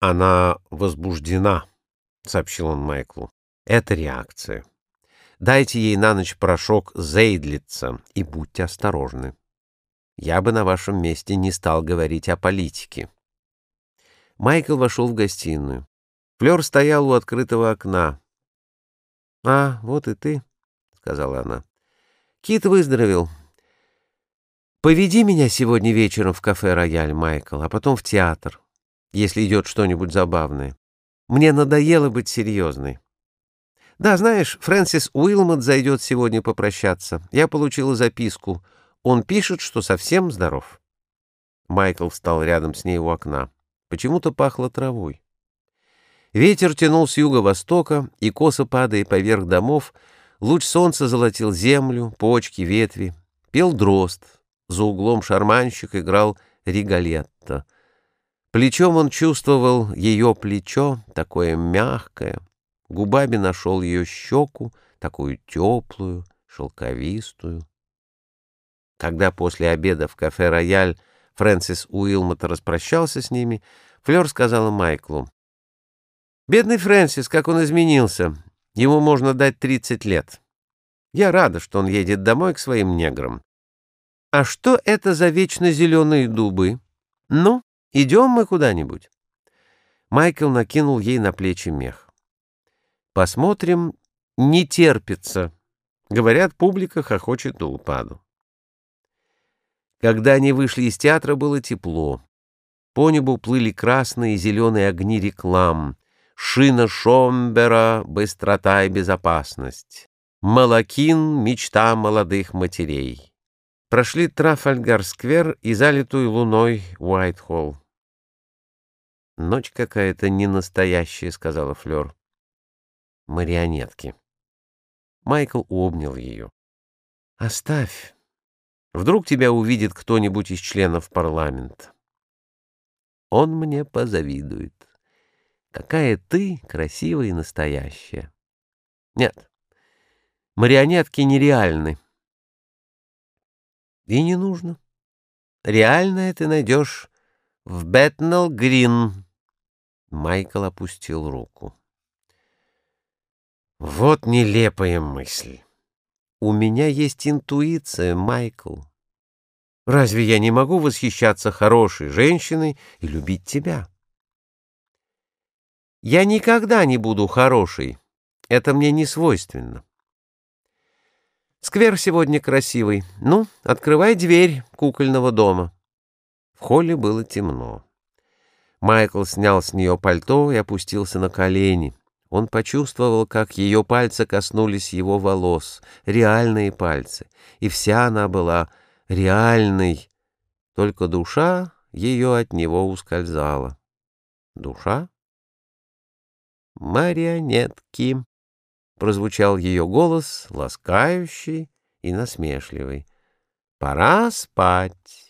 Она возбуждена, — сообщил он Майклу. Это реакция. Дайте ей на ночь порошок Зейдлица и будьте осторожны. Я бы на вашем месте не стал говорить о политике. Майкл вошел в гостиную. Флёр стоял у открытого окна. — А, вот и ты, — сказала она. — Кит выздоровел. Поведи меня сегодня вечером в кафе «Рояль», Майкл, а потом в театр, если идет что-нибудь забавное. Мне надоело быть серьезной. Да, знаешь, Фрэнсис Уилмот зайдет сегодня попрощаться. Я получила записку. Он пишет, что совсем здоров. Майкл встал рядом с ней у окна. Почему-то пахло травой. Ветер тянул с юго-востока, и, косо падая поверх домов, луч солнца золотил землю, почки, ветви. Пел дрозд. За углом шарманщик играл ригалетто. Плечом он чувствовал ее плечо, такое мягкое. Губами нашел ее щеку, такую теплую, шелковистую. Когда после обеда в кафе «Рояль» Фрэнсис Уилмот распрощался с ними, Флёр сказала Майклу. «Бедный Фрэнсис, как он изменился. Ему можно дать 30 лет. Я рада, что он едет домой к своим неграм. А что это за вечно зеленые дубы? Ну, идем мы куда-нибудь?» Майкл накинул ей на плечи мех. «Посмотрим, не терпится». Говорят, публика хохочет до упаду. Когда они вышли из театра, было тепло. По небу плыли красные и зеленые огни реклам. Шина Шомбера — быстрота и безопасность. Малакин — мечта молодых матерей. Прошли Трафальгар-сквер и залитую луной Уайтхолл. «Ночь какая-то ненастоящая», — сказала Флёр. «Марионетки». Майкл обнял ее. «Оставь. Вдруг тебя увидит кто-нибудь из членов парламента. Он мне позавидует. Какая ты красивая и настоящая. Нет, марионетки нереальны. И не нужно. Реальное ты найдешь в Бэтнелл Грин. Майкл опустил руку. Вот нелепая мысль. У меня есть интуиция, Майкл. Разве я не могу восхищаться хорошей женщиной и любить тебя? Я никогда не буду хорошей. Это мне не свойственно. Сквер сегодня красивый. Ну, открывай дверь кукольного дома. В холле было темно. Майкл снял с нее пальто и опустился на колени. Он почувствовал, как ее пальцы коснулись его волос, реальные пальцы, и вся она была реальной, только душа ее от него ускользала. Душа? «Марионетки!» — прозвучал ее голос, ласкающий и насмешливый. «Пора спать!»